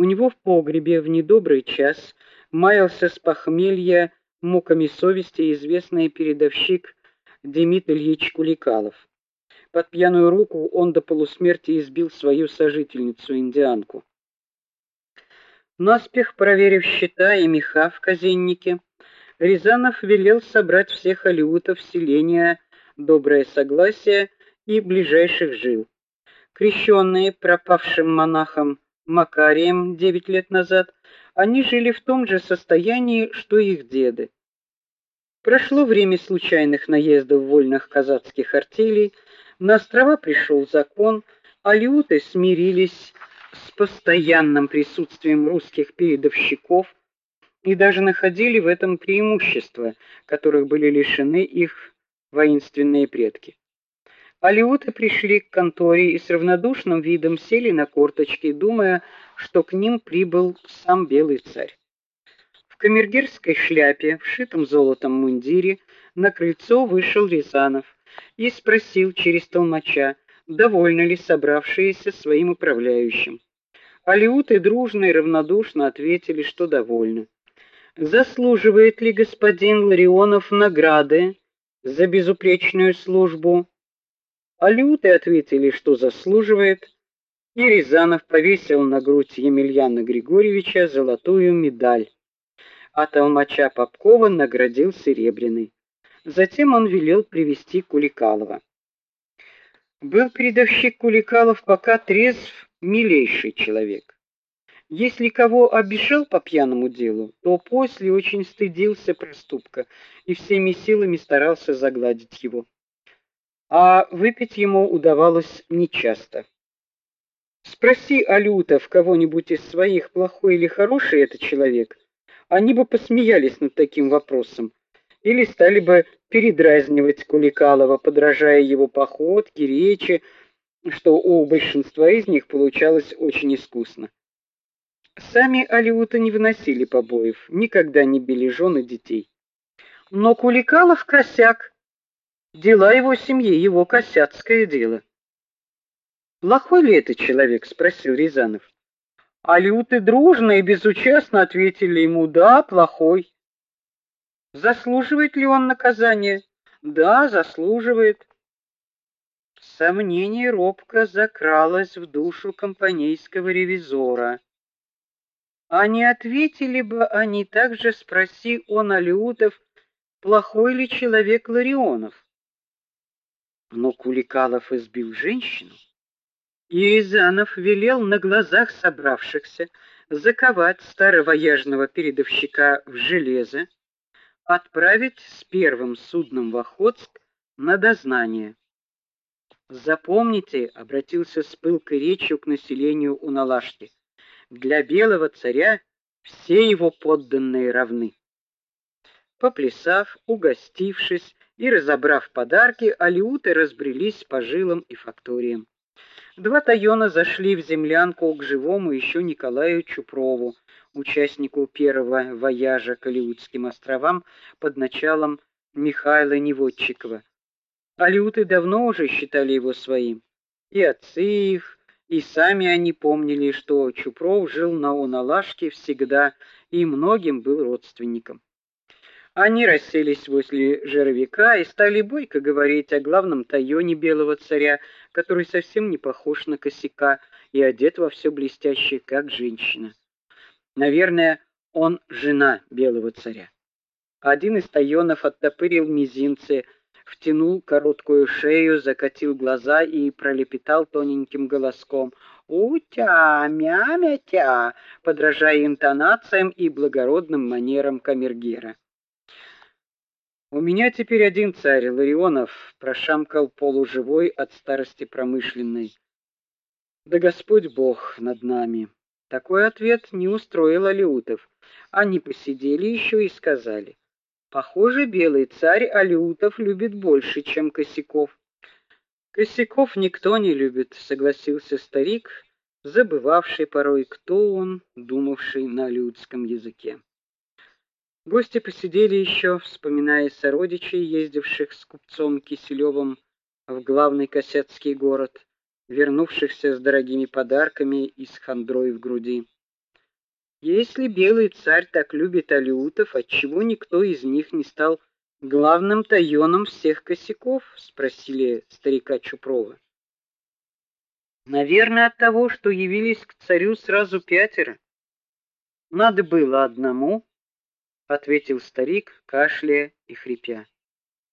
У него в погребе в недобрый час маялся с похмелья муками совести известный передовщик Демид Ильич Куликалов. Под пьяную руку он до полусмерти избил свою сожительницу-индианку. Наспех проверив счета и меха в казеннике, Рязанов велел собрать всех алиутов селения Доброе Согласие и ближайших жил. Крещенные пропавшим монахом Макарием девять лет назад, они жили в том же состоянии, что их деды. Прошло время случайных наездов вольных казацких артелей, на острова пришел закон, алиуты смирились с постоянным присутствием русских передовщиков и даже находили в этом преимущество, которых были лишены их воинственные предки. Алиуты пришли к конторе и с равнодушным видом сели на корточки, думая, что к ним прибыл сам белый царь. В камергерской шляпе, вшитом золотом мундире, на крыльцо вышел Рязанов и спросил через толмача, довольны ли собравшиеся своим управляющим. Алиуты дружно и равнодушно ответили, что довольны. Заслуживает ли господин Ларионов награды за безупречную службу? Алиуты ответили, что заслуживает, и Рязанов повесил на грудь Емельяна Григорьевича золотую медаль, а толмача Попкова наградил серебряной. Затем он велел привести Куликалова. Был передовщик Куликалов пока трезв, милейший человек. Если кого обижал по пьяному делу, то после очень стыдился проступка и всеми силами старался загладить его. А выпить ему удавалось нечасто. Спроси Алютов кого-нибудь из своих, плохой или хороший это человек, они бы посмеялись над таким вопросом или стали бы передразнивать Куликалова, подражая его походке, речи, что у большинства из них получалось очень искусно. Сами алиуты не выносили побоев, никогда не били жен и детей. Но Куликалов косяк. Дела его семьи его косяцкое дело. Плохой ли это человек, спросил Рязанов. Алиуты дружно и безучастно ответили ему: "Да, плохой". Заслуживает ли он наказания? Да, заслуживает. Сомнение робко закралось в душу компанейского ревизора. А не ответили бы они также, спроси он Алиутов, плохой ли человек Ларионов? Но Куликалов избил женщину, и Рязанов велел на глазах собравшихся заковать старого яжного передовщика в железо, отправить с первым судном в Охотск на дознание. Запомните, обратился с пылкой речью к населению Уналашки. Для белого царя все его подданные равны. Поплясав, угостившись и разобрав подарки, алиуты разбрелись по жилам и факториям. Два тайона зашли в землянку к живому еще Николаю Чупрову, участнику первого вояжа к Алиутским островам под началом Михаила Неводчикова. Алиуты давно уже считали его своим. И отцы их, и сами они помнили, что Чупров жил на Уналашке всегда и многим был родственником. Они расселись возле жировика и стали бойко говорить о главном тайоне белого царя, который совсем не похож на косяка и одет во все блестящее, как женщина. Наверное, он жена белого царя. Один из тайонов оттопырил мизинцы, втянул короткую шею, закатил глаза и пролепетал тоненьким голоском: "Утя, мя-мя-тя", подражая интонациям и благородным манерам камергера. У меня теперь один царь, Ларионов, прошамкал полуживой от старости промышленной. Да Господь Бог над нами. Такой ответ не устроил Алиутов. Они посидели еще и сказали: Похоже, белый царь Алиутов любит больше, чем Косяков. Косяков никто не любит, согласился старик, забывавший порой, кто он, думавший на людском языке. Гости посидели еще, вспоминая сородичей, ездивших с купцом Киселевым в главный косяцкий город, вернувшихся с дорогими подарками и с хандрой в груди. Если белый царь так любит алютов, отчего никто из них не стал главным тайоном всех косяков, спросили старика Чупрова. Наверное, от того, что явились к царю сразу пятеро. Надо было одному, ответил старик, кашляя и хрипя.